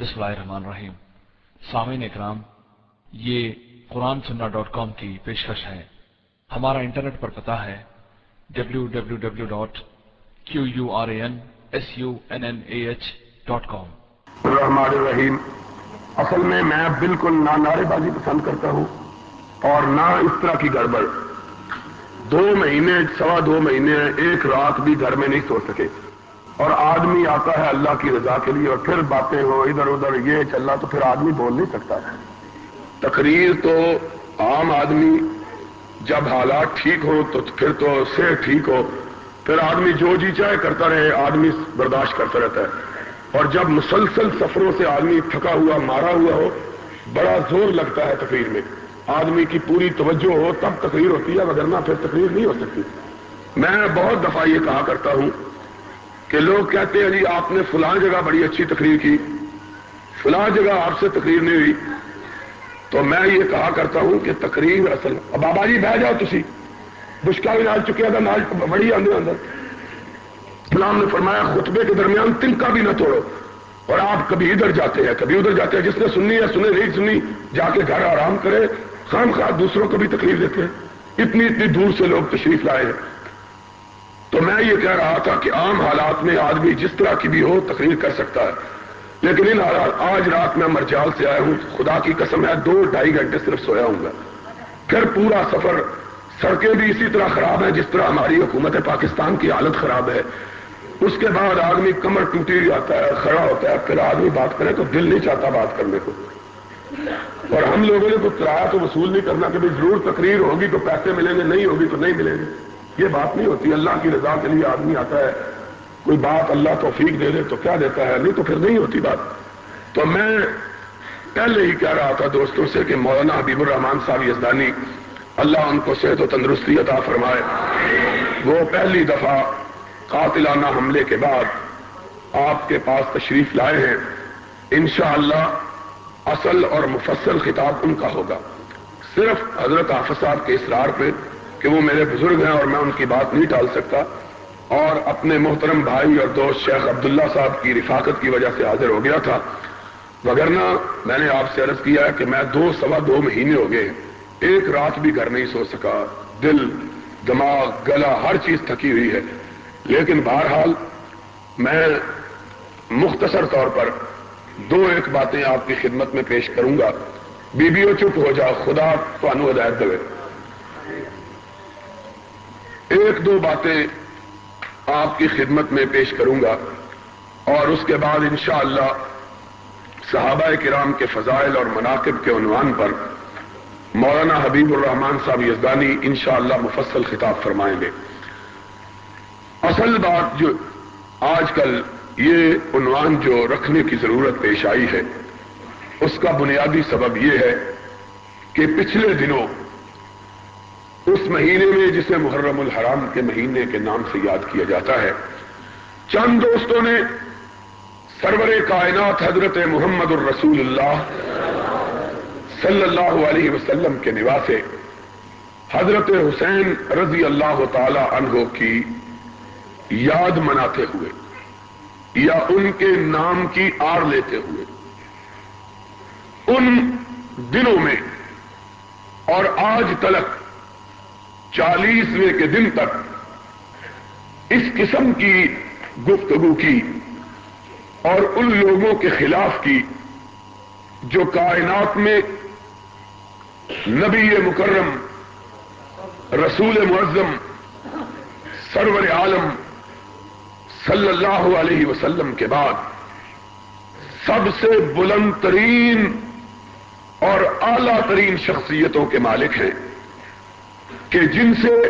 بسم اللہ الرحمن الرحیم۔ سامعین اکرام، یہ قرآن سننا ڈاٹ کام کی پیشکش ہے۔ ہمارا انٹرنیٹ پر پتا ہے W W W dot Q U R A N S U N N A H dot com الرحمن الرحیم۔ اصل میں میں بالکل نہ نعرے بازی پسند کرتا ہوں اور نہ اس طرح کی گڑبڑ۔ دو مہینے، سوا دو مہینے، ایک رات بھی گھر میں نہیں سو سکے۔ اور آدمی آتا ہے اللہ کی رضا کے لیے اور پھر باتیں ہو ادھر ادھر، یہ چل رہا تو پھر آدمی بول نہیں سکتا۔ تقریر تو عام آدمی جب حالات ٹھیک ہو تو پھر تو سے ٹھیک ہو۔ پھر آدمی جو جی چاہے کرتا رہے، آدمی برداشت کرتا رہتا ہے۔ اور جب مسلسل سفروں سے آدمی تھکا ہوا، مارا ہوا ہو، بڑا زور لگتا ہے تقریر میں۔ آدمی کی پوری توجہ ہو، تب تقریر ہوتی ہے وغیرہ پھر تقریر نہیں ہو سکتی۔ میں بہت دفعہ یہ کہا کرتا ہوں کہ لوگ کہتے ہیں جی آپ نے فلاں جگہ بڑی اچھی تقریر کی، فلاں جگہ آپ سے تقریر نہیں ہوئی۔ تو میں یہ کہا کرتا ہوں کہ تقریر اصل بابا جی بہ جاؤ تھی بشکا بھی نال چکیا تھا نال بڑی آدھے اندر۔ اسلام نے فرمایا، خطبے کے درمیان تن کا بھی نہ توڑو۔ اور آپ کبھی ادھر جاتے ہیں، کبھی ادھر جاتے ہیں۔ جس نے سننی ہے، سنے، نہیں سنی جا کے گھر آرام کرے۔ خام خواہ دوسروں کو بھی تکلیف دیتے ہیں۔ اتنی اتنی دور سے لوگ تشریف لائے ہیں۔ تو میں یہ کہہ رہا تھا کہ عام حالات میں آدمی جس طرح کی بھی ہو تقریر کر سکتا ہے۔ لیکن ان حالات آج رات میں مرجال سے آیا ہوں۔ خدا کی قسم ہے دو ڈھائی گھنٹے صرف سویا ہوں گا۔ پھر پورا سفر سڑکیں بھی اسی طرح خراب ہیں جس طرح ہماری حکومت پاکستان کی حالت خراب ہے۔ اس کے بعد آدمی کمر ٹوٹی جاتا ہے، کھڑا ہوتا ہے۔ پھر آدمی بات کرے تو دل نہیں چاہتا بات کرنے کو۔ اور ہم لوگوں نے تو کرایہ تو وصول نہیں کرنا کہ ضرور تقریر ہوگی تو پیسے ملیں گے، نہیں ہوگی تو نہیں ملیں گے۔ یہ بات نہیں ہوتی، اللہ کی رضا کے لیے آدمی آتا ہے، کوئی بات اللہ توفیق دے دے تو کیا دیتا ہے؟ نہیں تو پھر نہیں ہوتی بات۔ تو میں پہلے ہی کہہ رہا تھا دوستوں سے کہ مولانا حبیب الرحمان صاحب یزدانی، اللہ ان کو صحت و تندرستی عطا فرمائے۔ وہ پہلی دفعہ قاتلانہ حملے کے بعد آپ کے پاس تشریف لائے ہیں۔ انشاءاللہ اصل اور مفصل خطاب ان کا ہوگا۔ صرف حضرت حافظ صاحب کے اصرار پہ کہ وہ میرے بزرگ ہیں اور میں ان کی بات نہیں ٹال سکتا اور اپنے محترم بھائی اور دوست شیخ عبداللہ صاحب کی رفاقت کی وجہ سے حاضر ہو گیا تھا۔ وگرنہ میں نے آپ سے عرض کیا کہ میں دو سوا دو مہینے ہو گئے ایک رات بھی گھر نہیں سو سکا۔ دل، دماغ، گلا، ہر چیز تھکی ہوئی ہے۔ لیکن بہرحال میں مختصر طور پر دو ایک باتیں آپ کی خدمت میں پیش کروں گا۔ بیویوں چپ ہو جاؤ، خدا تو ہدایت دے۔ ایک دو باتیں آپ کی خدمت میں پیش کروں گا اور اس کے بعد انشاءاللہ صحابہ کرام کے فضائل اور مناقب کے عنوان پر مولانا حبیب الرحمان صاحب یزدانی انشاءاللہ مفصل خطاب فرمائیں گے۔ اصل بات جو آج کل یہ عنوان جو رکھنے کی ضرورت پیش آئی ہے، اس کا بنیادی سبب یہ ہے کہ پچھلے دنوں اس مہینے میں جسے محرم الحرام کے مہینے کے نام سے یاد کیا جاتا ہے، چند دوستوں نے سرور کائنات حضرت محمد الرسول اللہ صلی اللہ علیہ وسلم کے نواسے حضرت حسین رضی اللہ تعالی عنہ کی یاد مناتے ہوئے یا ان کے نام کی آر لیتے ہوئے، ان دنوں میں اور آج تلک چالیسویں کے دن تک اس قسم کی گفتگو کی اور ان لوگوں کے خلاف کی جو کائنات میں نبی مکرم، رسول معظم، سرور عالم صلی اللہ علیہ وسلم کے بعد سب سے بلند ترین اور اعلی ترین شخصیتوں کے مالک ہیں۔ کہ جن سے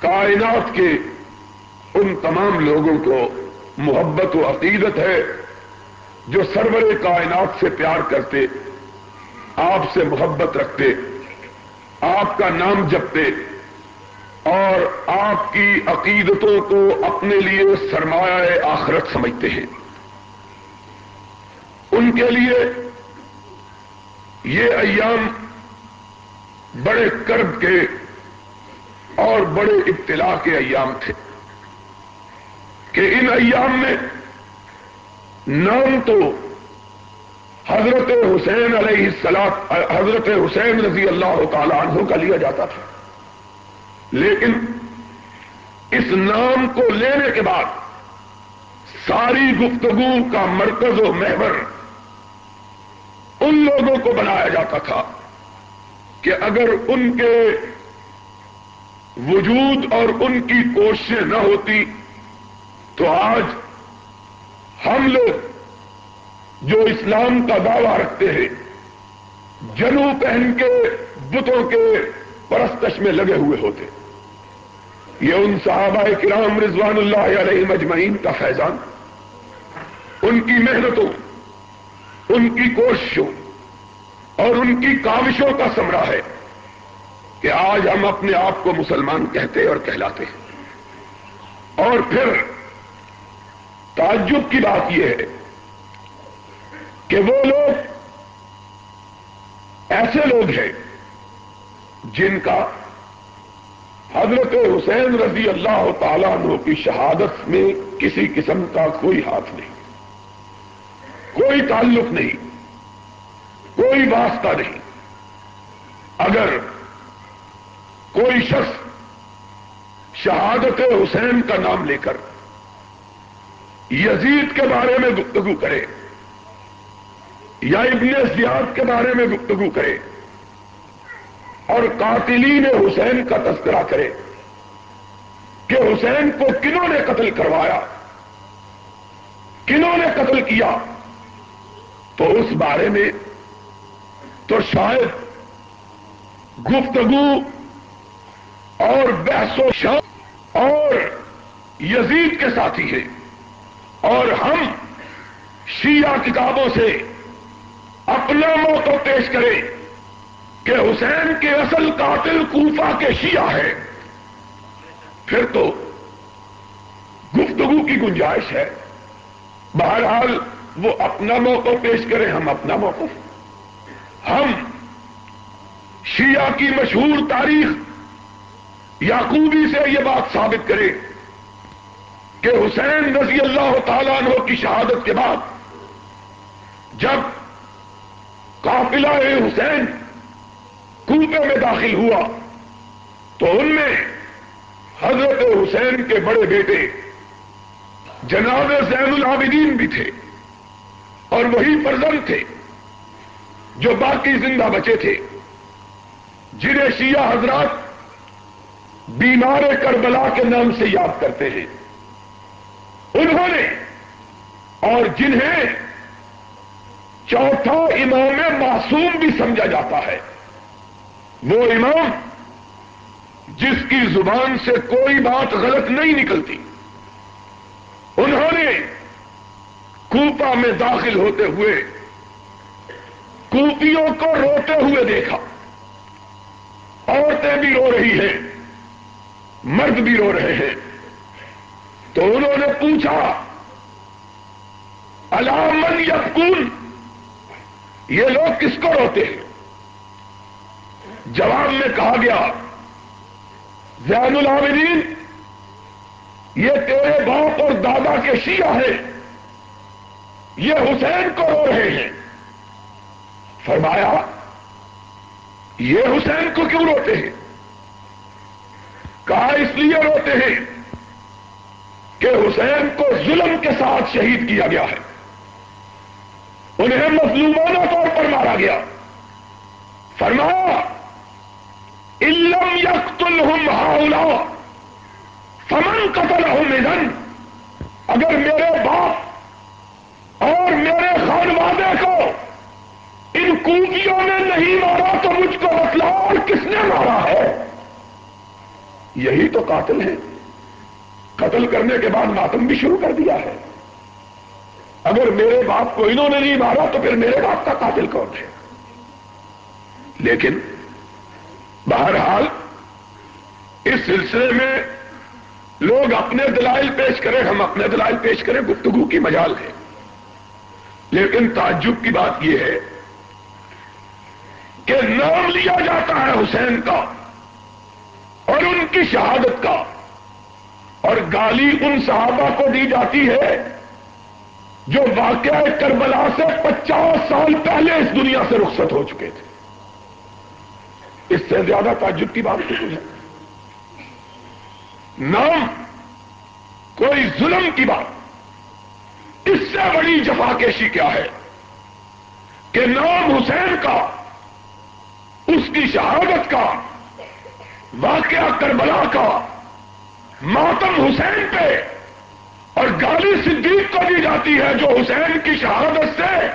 کائنات کے ان تمام لوگوں کو محبت و عقیدت ہے، جو سرور کائنات سے پیار کرتے، آپ سے محبت رکھتے، آپ کا نام جپتے اور آپ کی عقیدتوں کو اپنے لیے سرمایہ آخرت سمجھتے ہیں۔ ان کے لیے یہ ایام بڑے کرب کے اور بڑے ابتلا کے ایام تھے کہ ان ایام میں نام تو حضرت حسین علیہ السلام، حضرت حسین رضی اللہ تعالی عنہ کا لیا جاتا تھا۔ لیکن اس نام کو لینے کے بعد ساری گفتگو کا مرکز و محور ان لوگوں کو بنایا جاتا تھا۔ کہ اگر ان کے وجود اور ان کی کوششیں نہ ہوتی تو آج ہم لوگ جو اسلام کا دعویٰ رکھتے ہیں جنو پہن کے، بتوں کے پرستش میں لگے ہوئے ہوتے۔ یہ ان صحابہ کرام رضوان اللہ علیہ مجمعین کا فیضان۔ ان کی محنتوں، ان کی کوششوں اور ان کی کاوشوں کا سمرا ہے کہ آج ہم اپنے آپ کو مسلمان کہتے اور کہلاتے ہیں۔ اور پھر تعجب کی بات یہ ہے کہ وہ لوگ ایسے لوگ ہیں جن کا حضرت حسین رضی اللہ تعالیٰ عنہ کی شہادت میں کسی قسم کا کوئی ہاتھ نہیں، کوئی تعلق نہیں۔ کوئی واسطہ نہیں۔ اگر کوئی شخص شہادت حسین کا نام لے کر یزید کے بارے میں گفتگو کرے یا ابن زیاد کے بارے میں گفتگو کرے اور قاتلین حسین کا تذکرہ کرے کہ حسین کو کنہوں نے قتل کروایا، کنہوں نے قتل کیا، تو اس بارے میں تو شاید گفتگو اور بحث و شام اور یزید کے ساتھی ہیں اور ہم شیعہ کتابوں سے اپنا موقع پیش کرے کہ حسین کے اصل قاتل کوفہ کے شیعہ ہے پھر تو گفتگو کی گنجائش ہے۔ بہرحال وہ اپنا موقع پیش کرے ہم اپنا موقع ہم شیعہ کی مشہور تاریخ یعقوبی سے یہ بات ثابت کرے کہ حسین رضی اللہ تعالیٰ عنہ کی شہادت کے بعد جب قافلہ حسین کوپے میں داخل ہوا تو ان میں حضرت حسین کے بڑے بیٹے جناب زین العابدین بھی تھے اور وہی فرزن تھے۔ جو باقی زندہ بچے تھے، جنہیں شیعہ حضرات بیمار کربلا کے نام سے یاد کرتے ہیں۔ انہوں نے اور جنہیں چوتھا امام معصوم بھی سمجھا جاتا ہے۔ وہ امام جس کی زبان سے کوئی بات غلط نہیں نکلتی۔ انہوں نے کوپا میں داخل ہوتے ہوئے کوپیوں کو روتے ہوئے دیکھا۔ عورتیں بھی رو رہی ہیں، مرد بھی رو رہے ہیں۔ تو انہوں نے پوچھا علامن یقون یہ لوگ کس کو روتے ہیں؟ جواب میں کہا گیا زین العابدین یہ تیرے باپ اور دادا کے شیعہ ہیں۔ یہ حسین کو رو رہے ہیں۔ فرمایا، یہ حسین کو کیوں روتے ہیں؟ کہا، اس لیے روتے ہیں کہ حسین کو ظلم کے ساتھ شہید کیا گیا ہے۔ انہیں مظلومانہ طور پر مارا گیا۔ فرمایا علم یقت الحم ہاؤلا فمن قتل ہوں اگر میرے باپ اور میرے خانوادے کو ان کوکیوں نے نہیں مارا تو مجھ کو بتلاؤ کس نے مارا ہے؟ یہی تو قاتل ہے۔ قتل کرنے کے بعد ماتم بھی شروع کر دیا ہے۔ اگر میرے باپ کو انہوں نے نہیں مارا تو پھر میرے باپ کا قاتل کون ہے؟ لیکن بہرحال اس سلسلے میں لوگ اپنے دلائل پیش کریں، ہم اپنے دلائل پیش کریں، گفتگو کی مجال ہے۔ لیکن تعجب کی بات یہ ہے کہ نام لیا جاتا ہے حسین کا اور ان کی شہادت کا اور گالی ان صحابہ کو دی جاتی ہے جو واقعہ کربلا سے پچاس سال پہلے اس دنیا سے رخصت ہو چکے تھے۔ اس سے زیادہ تعجب کی بات نہیں ہے۔ نام کوئی ظلم کی بات۔ اس سے بڑی جفا کیشی کیا ہے کہ نام حسین کا اس کی شہادت کا، واقعہ کربلا کا، ماتم حسین پہ، اور گالی صدیق کو دی جاتی ہے جو حسین کی شہادت سے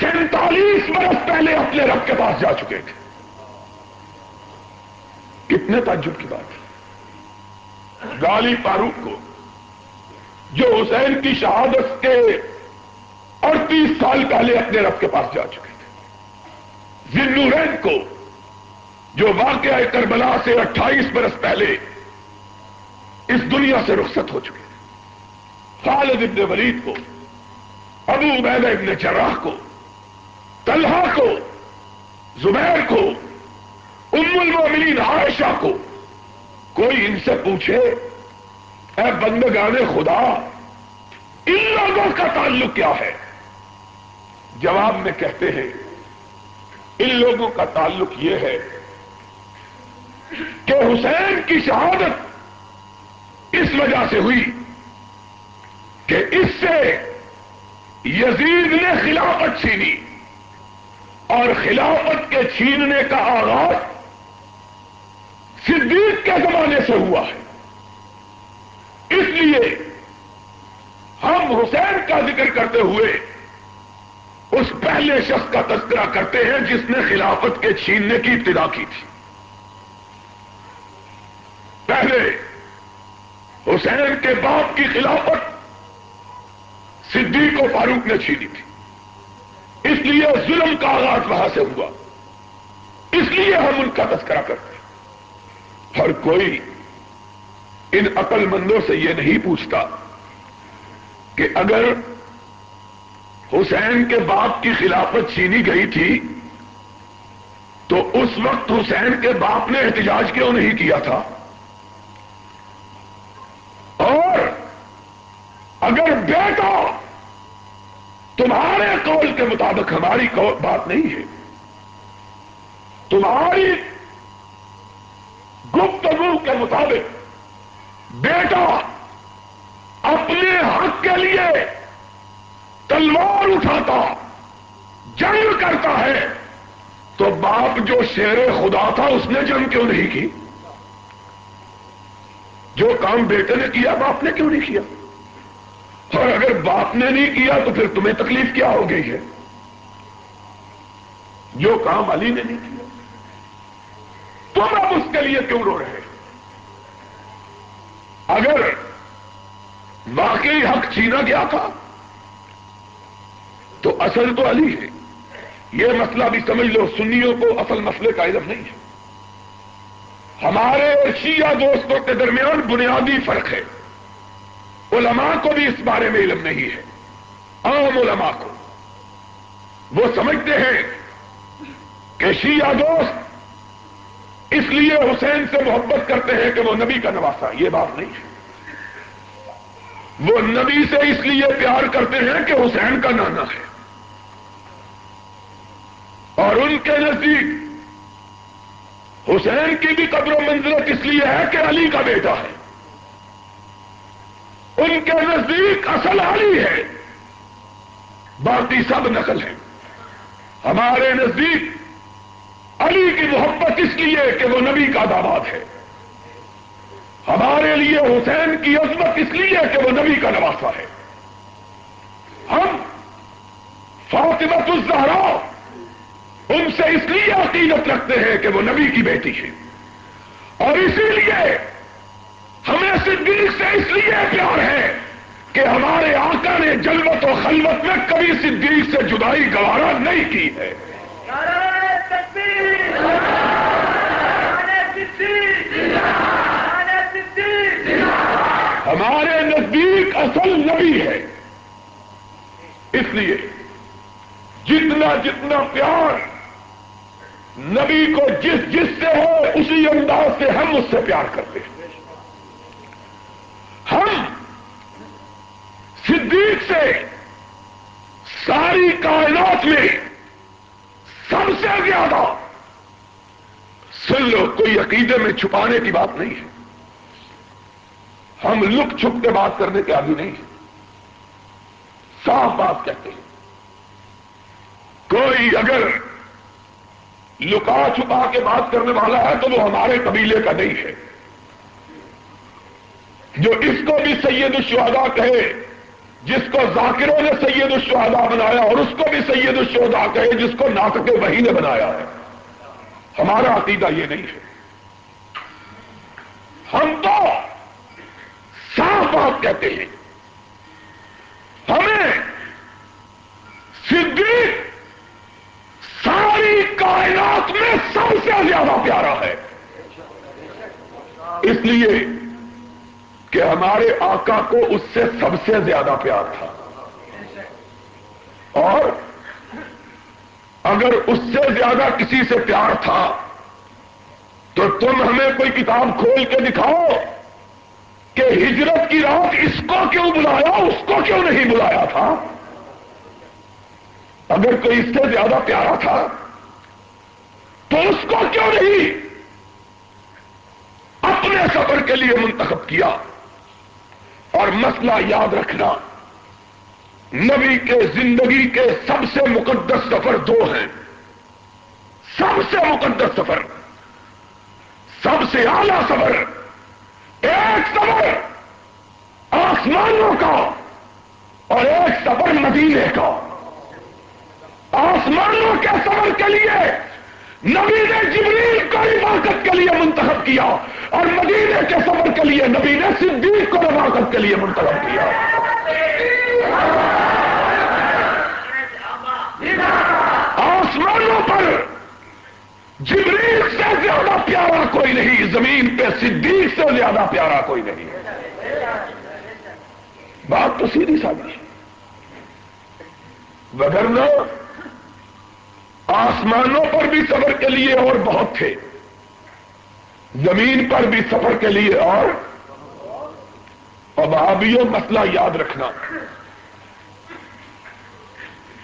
سینتالیس برس پہلے اپنے رب کے پاس جا چکے تھے۔ کتنے تعجب کی بات ہے۔ گالی فاروق کو، جو حسین کی شہادت کے اڑتیس سال پہلے اپنے رب کے پاس جا چکے۔ تھے کو جو واقعہ کربلا سے اٹھائیس برس پہلے اس دنیا سے رخصت ہو چکے خالد ابن ولید کو، ابو عبید ابن جراح کو، طلحہ کو، زبیر کو، ام المومنین عائشہ کو۔ کوئی ان سے پوچھے، اے بندگان خدا، ان لوگوں کا تعلق کیا ہے؟ جواب میں کہتے ہیں ان لوگوں کا تعلق یہ ہے کہ حسین کی شہادت اس وجہ سے ہوئی کہ اس سے یزید نے خلافت چھینی اور خلافت کے چھیننے کا آغاز صدیق کے زمانے سے ہوا ہے۔ اس لیے ہم حسین کا ذکر کرتے ہوئے اس پہلے شخص کا تذکرہ کرتے ہیں جس نے خلافت کے چھیننے کی ابتدا کی تھی۔ پہلے حسین کے باپ کی خلافت صدیق و فاروق نے چھینی تھی۔ اس لیے ظلم کا آغاز وہاں سے ہوا۔ اس لیے ہم ان کا تذکرہ کرتے ہیں۔ ہر کوئی ان عقل مندوں سے یہ نہیں پوچھتا کہ اگر حسین کے باپ کی خلافت چھینی گئی تھی، تو اس وقت حسین کے باپ نے احتجاج کیوں نہیں کیا تھا؟ اور اگر بیٹا تمہارے قول کے مطابق ہماری بات نہیں ہے، تمہاری گفتگو کے مطابق بیٹا اپنے حق کے لیے تلوار اٹھاتا، جنگ کرتا ہے۔ تو باپ جو شیر خدا تھا، اس نے جنگ کیوں نہیں کی؟ جو کام بیٹے نے کیا، باپ نے کیوں نہیں کیا؟ اور اگر باپ نے نہیں کیا، تو پھر تمہیں تکلیف کیا ہو گئی ہے؟ جو کام علی نے نہیں کیا، تم اب اس کے لیے کیوں رو رہے اگر واقعی حق چھینا گیا تھا تو اصل تو علی ہے۔ یہ مسئلہ بھی سمجھ لو، سنیوں کو اصل مسئلے کا علم نہیں ہے۔ ہمارے شیعہ دوستوں کے درمیان بنیادی فرق ہے۔ علماء کو بھی اس بارے میں علم نہیں ہے۔ عام علماء کو۔ وہ سمجھتے ہیں کہ شیعہ دوست اس لیے حسین سے محبت کرتے ہیں کہ وہ نبی کا نواسا، یہ بات نہیں ہے۔ وہ نبی سے اس لیے پیار کرتے ہیں کہ حسین کا نانا ہے۔ اور ان کے نزدیک حسین کی بھی قبر و منزلت اس لیے ہے کہ علی کا بیٹا ہے۔ ان کے نزدیک اصل علی ہے۔ باقی سب نقل ہے ہمارے نزدیک علی کی محبت اس لیے کہ وہ نبی کا داماد ہے۔ ہمارے لیے حسین کی عظمت اس لیے کہ وہ نبی کا نواسا ہے۔ ہم فاطمت الزہرا ان سے اس لیے عقیدت رکھتے ہیں کہ وہ نبی کی بیٹی ہے اور اسی لیے ہمیں صدیق سے اس لیے پیار ہے کہ ہمارے آقا نے جلوت و خلوت میں کبھی صدیق سے جدائی گوارا نہیں کی ہے۔ ہمارے نزدیک اصل نبی ہے۔ اس لیے جتنا جتنا پیار نبی کو جس جس سے ہو، اسی انداز سے ہم اس سے پیار کرتے ہیں۔ ہم صدیق سے ساری کائنات میں سب سے زیادہ سن لو کوئی عقیدے میں چھپانے کی بات نہیں ہے۔ ہم لک چھپ کے بات کرنے کے آدمی نہیں ہیں۔ صاف بات کہتے ہیں۔ کوئی اگر لکا چھپا کے بات کرنے والا ہے تو وہ ہمارے قبیلے کا نہیں ہے۔ جو اس کو بھی سید الشہداء کہے، جس کو ذاکروں نے سید الشہداء بنایا اور اس کو بھی سید الشہداء کہے، جس کو ناطق وہی نے بنایا ہے۔ ہمارا عقیدہ یہ نہیں ہے۔ ہم تو صاف بات کہتے ہیں۔ ہمیں صدیق ساری کائنات میں سب سے زیادہ پیارا ہے۔ اس لیے کہ ہمارے آقا کو اس سے سب سے زیادہ پیار تھا۔ اور اگر اس سے زیادہ کسی سے پیار تھا، تو تم ہمیں کوئی کتاب کھول کے دکھاؤ کہ ہجرت کی رات اس کو کیوں بلایا، اس کو کیوں نہیں بلایا تھا؟ اگر کوئی اس سے زیادہ پیارا تھا تو اس کو کیوں نہیں اپنے سفر کے لیے منتخب کیا؟ اور مسئلہ یاد رکھنا، نبی کے زندگی کے سب سے مقدس سفر دو ہیں۔ سب سے مقدس سفر، سب سے اعلی سفر، ایک سفر آسمانوں کا اور ایک سفر مدینے کا۔ آسمانوں کے سفر کے لیے نبی نے جبریل کو عبادت کے لیے منتخب کیا اور مدینے کے سفر کے لیے نبی نے صدیق کو عبادت کے لیے منتخب کیا۔ آسمانوں پر جبریل سے زیادہ پیارا کوئی نہیں، زمین پہ صدیق سے زیادہ پیارا کوئی نہیں۔ بات تو سیدھی سادی وغیرہ آسمانوں پر بھی سفر کے لیے اور بہت تھے۔ زمین پر بھی سفر کے لیے اور ابابیوں مسئلہ یاد رکھنا۔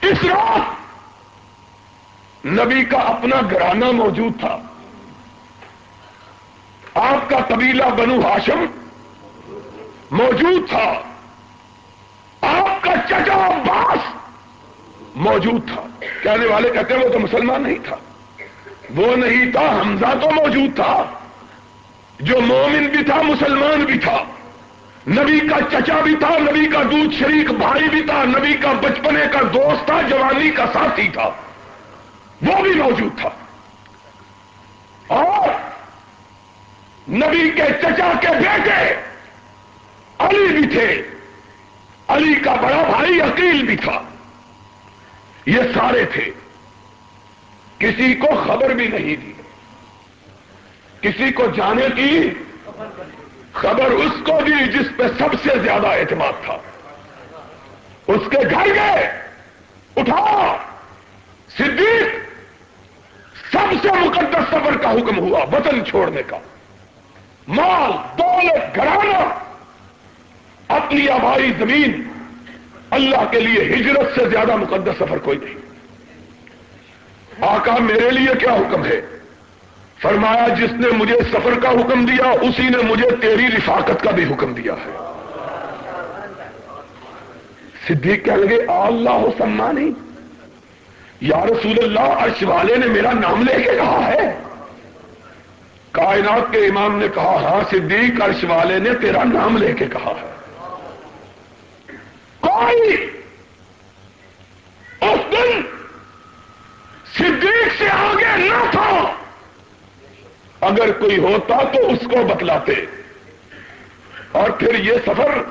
اس رات نبی کا اپنا گرانہ موجود تھا۔ آپ کا قبیلہ بنو ہاشم موجود تھا۔ آپ کا چچا عباس موجود تھا۔ کہنے والے کہتے ہیں وہ تو مسلمان نہیں تھا۔ وہ نہیں تھا، حمزہ تو موجود تھا۔ جو مومن بھی تھا، مسلمان بھی تھا۔ نبی کا چچا بھی تھا، نبی کا دودھ شریک، بھائی بھی تھا، نبی کا بچپنے کا دوست تھا، جوانی کا ساتھی تھا۔ وہ بھی موجود تھا۔ اور نبی کے چچا کے بیٹے علی بھی تھے۔ علی کا بڑا بھائی عقیل بھی تھا۔ یہ سارے تھے۔ کسی کو خبر بھی نہیں دی۔ کسی کو جانے کی خبر اس کو دی جس پہ سب سے زیادہ اعتماد تھا۔ اس کے گھر گئے۔ اٹھا۔ صدیق، سب سے مقدس سفر کا حکم ہوا وطن چھوڑنے کا۔ مال، دولت گھرانا اپنی آبائی زمین اللہ کے لیے ہجرت سے زیادہ مقدس سفر کوئی نہیں۔ آقا میرے لیے کیا حکم ہے؟ فرمایا، جس نے مجھے سفر کا حکم دیا، اسی نے مجھے تیری رفاقت کا بھی حکم دیا ہے۔ صدیق کہہ لگے اللہ ہو سمانی یا رسول اللہ، عرش والے نے میرا نام لے کے کہا ہے۔ کائنات کے امام نے کہا ہاں صدیق، عرش والے نے تیرا نام لے کے کہا ہے۔ کوئی اس دن صدیق سے آگے نہ تھا۔ اگر کوئی ہوتا تو اس کو بتلاتے۔ اور پھر یہ سفر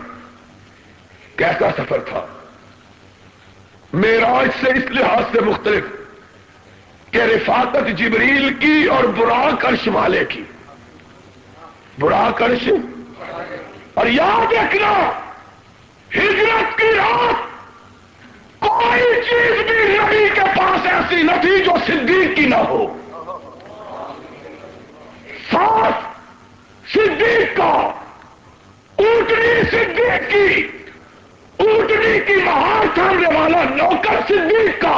کیسا سفر تھا؟ میراج سے اس لحاظ سے مختلف کہ رفاقت جبریل کی اور براک عرش والے کی۔ براک عرش؟ اور یاد رکھنا ہجرت کی رات کوئی چیز بھی نبی کے پاس ایسی نہ تھی جو صدیق کی نہ ہو ساتھ صدیق کا اونٹنی صدیق کی اونٹنی کی مہار تھامنے والا نوکر صدیق کا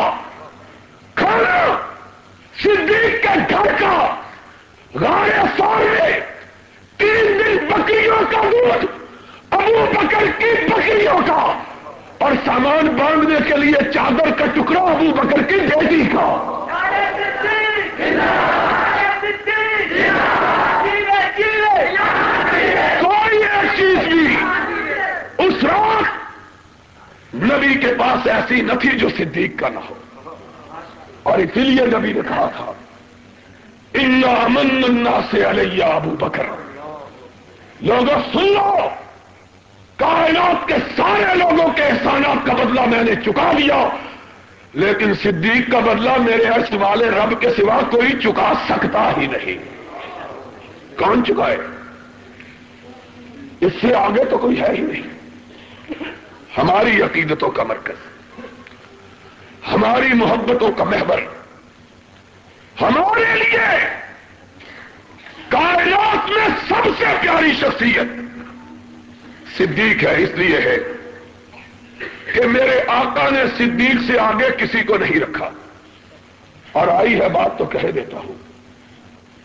گھر کا غار سور میں تین دن بکریوں کا دودھ ابو بکر کی بکریوں کا اور سامان باندھنے کے لیے چادر کا ٹکڑا ابو بکر کی بیٹی کا کوئی ایک چیز بھی اس رات نبی کے پاس ایسی نہ تھی جو صدیق کا نہ ہو۔ اور اسی لیے نبی نے کہا تھا امن اللہ سے علیہ ابو بکر لوگوں، سن لو، کائنات کے سارے لوگوں کے احسانات کا بدلہ میں نے چکا دیا لیکن صدیق کا بدلہ میرے عرش والے رب کے سوا کوئی چکا سکتا ہی نہیں۔ کون چکائے اس سے آگے تو کوئی ہے ہی نہیں۔ ہماری عقیدتوں کا مرکز۔ ہماری محبتوں کا محبر ہمارے لیے کائنات میں سب سے پیاری شخصیت صدیق ہے، اس لیے ہے کہ میرے آقا نے صدیق سے آگے کسی کو نہیں رکھا۔ اور آئی ہے بات تو کہہ دیتا ہوں۔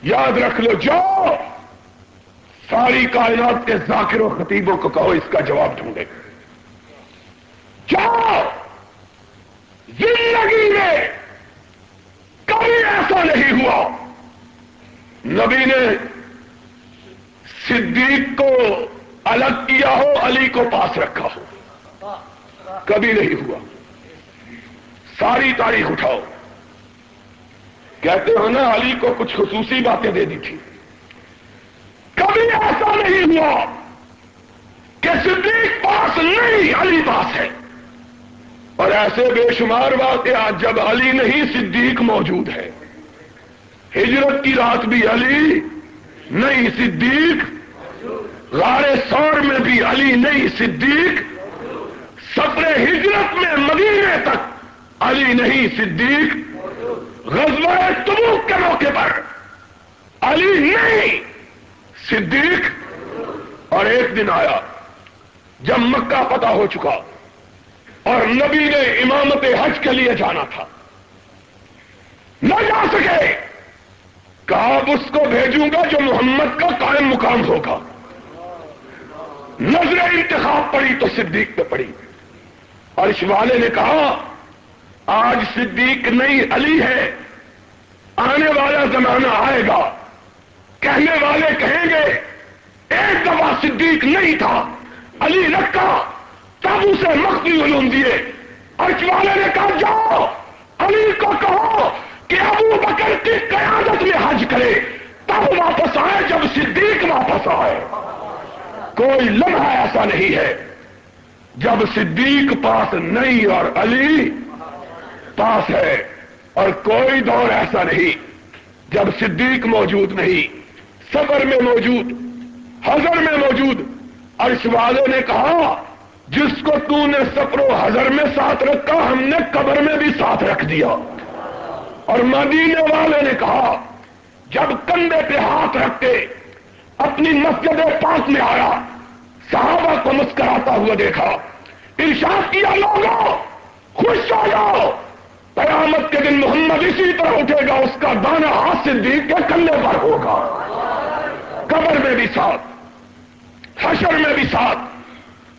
یاد رکھ لو جاؤ ساری کائنات کے ذاکر و خطیبوں کو کہو، اس کا جواب ڈھونڈے۔ جاؤ زندگی میں کبھی ایسا نہیں ہوا۔ نبی نے صدیق کو الگ کیا ہو، علی کو پاس رکھا ہو۔ کبھی نہیں ہوا۔ ساری تاریخ اٹھاؤ۔ کہتے ہو نا، علی کو کچھ خصوصی باتیں دے دی تھی۔ کبھی ایسا نہیں ہوا کہ صدیق پاس نہیں، علی پاس ہے۔ اور ایسے بے شمار واقعات جب علی نہیں، صدیق موجود ہے ہجرت کی رات بھی علی نہیں، صدیق۔ غار سور میں بھی علی نہیں، صدیق۔ سفر ہجرت میں مدینے تک علی نہیں، صدیق۔ غزوہ تبوک کے موقع پر علی نہیں، صدیق۔ اور ایک دن آیا جب مکہ پتہ ہو چکا۔ اور نبی نے امامت حج کے لیے جانا تھا۔ نہ جا سکے۔ کہا اب اس کو بھیجوں گا جو محمد کا قائم مقام ہوگا۔ نظر انتخاب پڑی تو صدیق پہ پڑی۔ اور اس والے نے کہا، آج صدیق نہیں، علی ہے۔ آنے والا زمانہ آئے گا۔ کہنے والے کہیں گے، ایک دفعہ صدیق نہیں تھا، علی رکھا۔ تب اسے مخفی علوم دیے۔ اس والے نے کہا، جاؤ، علی کو کہو کہ ابو بکر کی قیادت میں حج کرے۔ تب واپس آئے، جب صدیق واپس آئے۔ کوئی لمحہ ایسا نہیں ہے جب صدیق پاس نہیں اور علی پاس ہے۔ اور کوئی دور ایسا نہیں جب صدیق موجود نہیں سفر میں موجود، حضر میں موجود۔ عرش والے نے کہا جس کو تو نے سفر و حضر میں ساتھ رکھا، ہم نے قبر میں بھی ساتھ رکھ دیا۔ اور مدینے والے نے کہا، جب کندھے پہ ہاتھ رکھ کے اپنی مسجد پاس میں آیا، صحابہ کو مسکراتا ہوا دیکھا، ارشاد کیا لوگوں خوش ہو جاؤ۔ قیامت کے دن محمد اسی طرح اٹھے گا، اس کا دانا ہاتھ سے کے کندھے پر ہوگا۔ قبر میں بھی ساتھ، حشر میں بھی ساتھ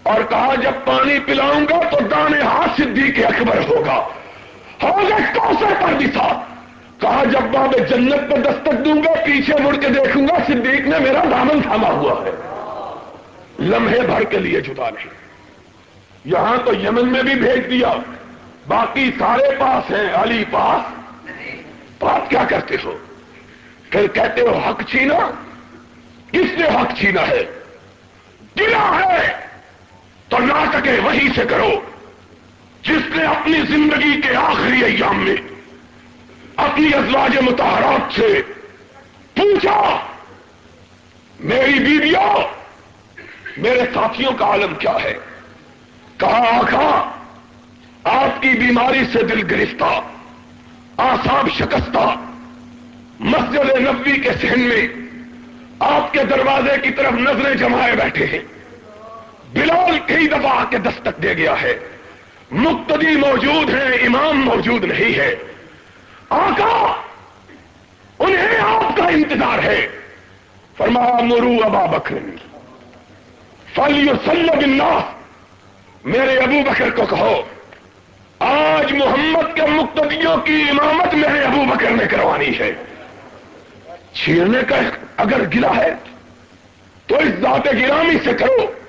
اور کہا جب پانی پلاؤں گا تو دانے ہاتھ صدیق اکبر ہوگا۔ ہوگا کوثر پر بھی کہا جب باب جنت پہ دستک دوں گا، پیچھے مڑ کے دیکھوں گا، صدیق نے میرا دامن تھاما ہوا ہے۔ لمحے بھر کے لیے جدا نہیں۔ یہاں تو یمن میں بھی بھیج دیا۔ باقی سارے پاس ہیں۔ علی پاس۔ بات کیا کرتے ہو؟ پھر کہتے ہو، حق چھینا؟ کس نے حق چھینا ہے؟ گلا ہے۔ تو نہ سکے وہی سے کرو جس نے اپنی زندگی کے آخری ایام میں اپنی ازواج متحرات سے پوچھا، میری بیویوں میرے ساتھیوں کا عالم کیا ہے؟ کہا، آخا، آپ کی بیماری سے دل گرفتہ آساب شکستہ، مسجد نبی کے سہن میں آپ کے دروازے کی طرف نظریں جمائے بیٹھے ہیں۔ بلال کئی دفعہ آ کے دستک دے گیا ہے۔ مقتدی موجود ہیں، امام موجود نہیں ہے۔ آقا انتظار ہے۔ فرما، مرو ابا بکر۔ فلی الناس میرے ابو بکر کو کہو، آج محمد کے مقتدیوں کی امامت میرے ابو بکر نے کروانی ہے۔ چھیرنے کا اگر گلا ہے، تو اس ذات گرامی سے کرو۔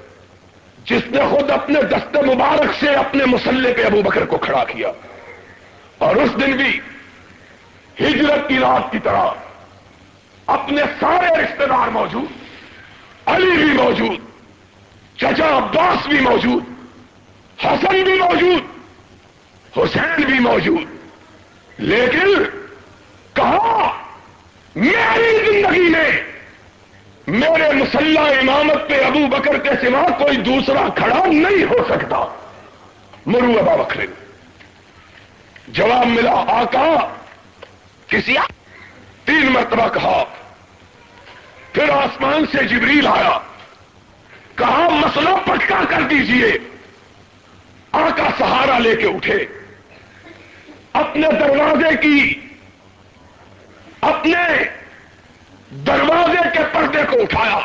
جس نے خود اپنے دست مبارک سے اپنے مسلح پہ ابو بکر کو کھڑا کیا اور اس دن بھی ہجرت کی رات کی طرح اپنے سارے رشتے دار موجود، علی بھی موجود، چچا عباس بھی موجود، حسن بھی موجود، حسین بھی موجود، لیکن کہا، میری زندگی میں میرے مسلح امامت پہ ابو بکر کے سوا کوئی دوسرا کھڑا نہیں ہو سکتا۔ مرو ابا بکر۔ جواب ملا، آقا، کسی تین مرتبہ کہا۔ پھر آسمان سے جبریل آیا۔ کہا، مسئلہ پٹکا کر دیجیے۔ آقا سہارا لے کے اٹھے۔ اپنے دروازے کی، اپنے دروازے کے پردے کو اٹھایا،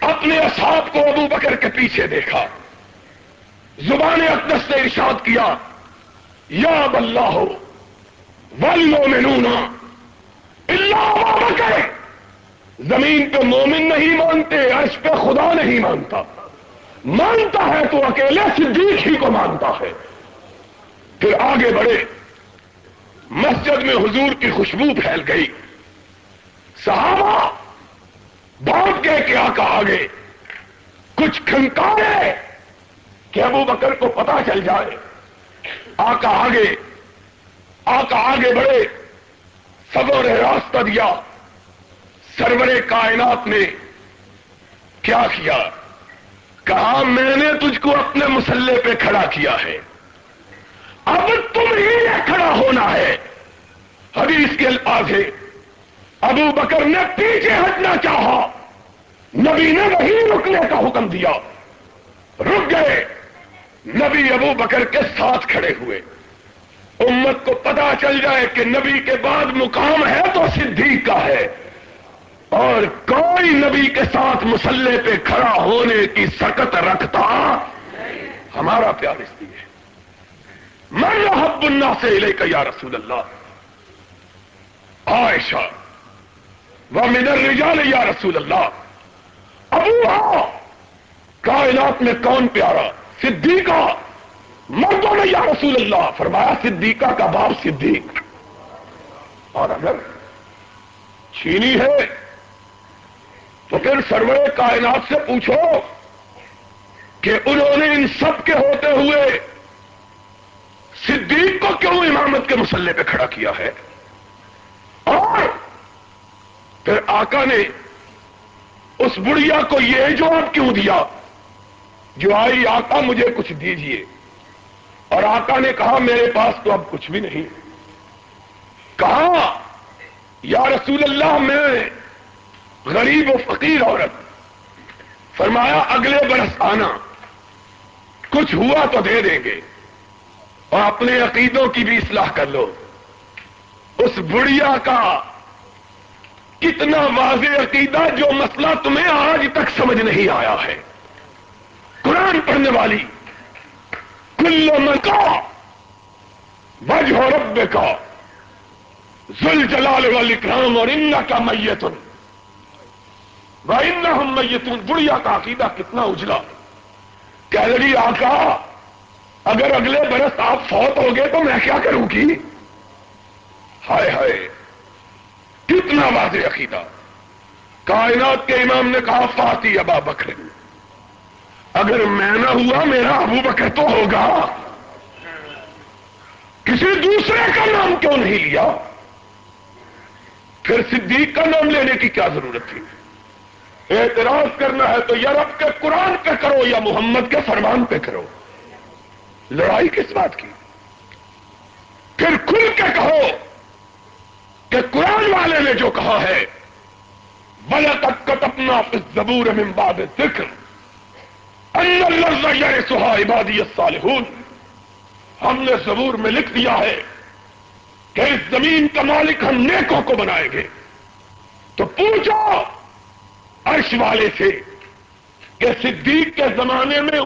اپنے اصحاب کو ابو بکر کے پیچھے دیکھا۔ زبان اقدس نے ارشاد کیا، یا اللہ ہو ولو میں نونا اللہ بکر۔ زمین پہ مومن نہیں مانتے، عرش پہ خدا نہیں مانتا۔ مانتا ہے تو اکیلے، صدیق ہی کو مانتا ہے۔ پھر آگے بڑھے، مسجد میں حضور کی خوشبو پھیل گئی۔ صحابہ بہت گئے کہ آقا آگے۔ کچھ کھنکارے کہ ابو بکر کو پتا چل جائے۔ آقا آگے آقا آگے بڑھے سبوں نے راستہ دیا۔ سرور کائنات نے کیا کیا؟ کہا، میں نے تجھ کو اپنے مسلح پہ کھڑا کیا ہے۔ اب تم ہی کھڑا ہونا ہے۔ حدیث کے الفاظ ہے ابو بکر نے پیچھے ہٹنا چاہا۔ نبی نے وہی رکنے کا حکم دیا۔ رک گئے۔ نبی ابو بکر کے ساتھ کھڑے ہوئے۔ امت کو پتا چل جائے کہ نبی کے بعد مقام ہے تو صدیق کا ہے۔ اور کوئی نبی کے ساتھ مسلح پہ کھڑا ہونے کی سکت رکھتا ہمارا پیار اس لیے۔ من رحب اللہ سے لے کر یا رسول اللہ۔ عائشہ وہ منر رجال یا رسول اللہ ابو ہاں کائنات میں کون پیارا؟ صدیقہ۔ مردوں نے یا رسول اللہ فرمایا، صدیقہ کا باپ صدیق۔ اور اگر چینی ہے، تو پھر سرور کائنات سے پوچھو کہ انہوں نے ان سب کے ہوتے ہوئے صدیق کو کیوں امامت کے مسلح پہ کھڑا کیا ہے؟ اور پھر آقا نے اس بڑھیا کو یہ جواب کیوں دیا؟ جو آئی آقا مجھے کچھ دیجیے۔ اور آقا نے کہا، میرے پاس تو اب کچھ بھی نہیں۔ کہا، یا رسول اللہ، میں غریب و فقیر عورت۔ فرمایا، اگلے برس آنا، کچھ ہوا تو دے دیں گے، اور اپنے عقیدوں کی بھی اصلاح کر لو۔ اس بڑھیا کا کتنا واضح عقیدہ جو مسئلہ تمہیں آج تک سمجھ نہیں آیا ہے۔ قرآن پڑھنے والی، کل من کا، وجہ رب کا ذل جلال والاکرام، اور ان کا میتن وہ ان ہم میتن بڑھیا کا عقیدہ کتنا اجلا۔ کہہ رہی آقا، اگر اگلے برس آپ فوت ہو گئے تو میں کیا کروں گی؟ ہائے ہائے۔ کتنا واضح عقیدہ۔ کائنات کے امام نے کہا فاتی ابا بکر، اگر میں نہ ہوا، میرا ابو بکر تو ہوگا۔ کسی دوسرے کا نام کیوں نہیں لیا؟ پھر صدیق کا نام لینے کی کیا ضرورت تھی؟ اعتراض کرنا ہے تو یا رب کے قرآن پہ کرو یا محمد کے فرمان پہ کرو۔ لڑائی کس بات کی؟ پھر کھل کے کہو کہ قرآن والے نے جو کہا ہے بلا تک کٹ اپنا زبور امباد ذکر سہا عبادی الصالحون۔ ہم نے زبور میں لکھ دیا ہے کہ اس زمین کا مالک ہم نیکوں کو بنائیں گے۔ پوچھو عرش والے سے کہ صدیق کے زمانے میں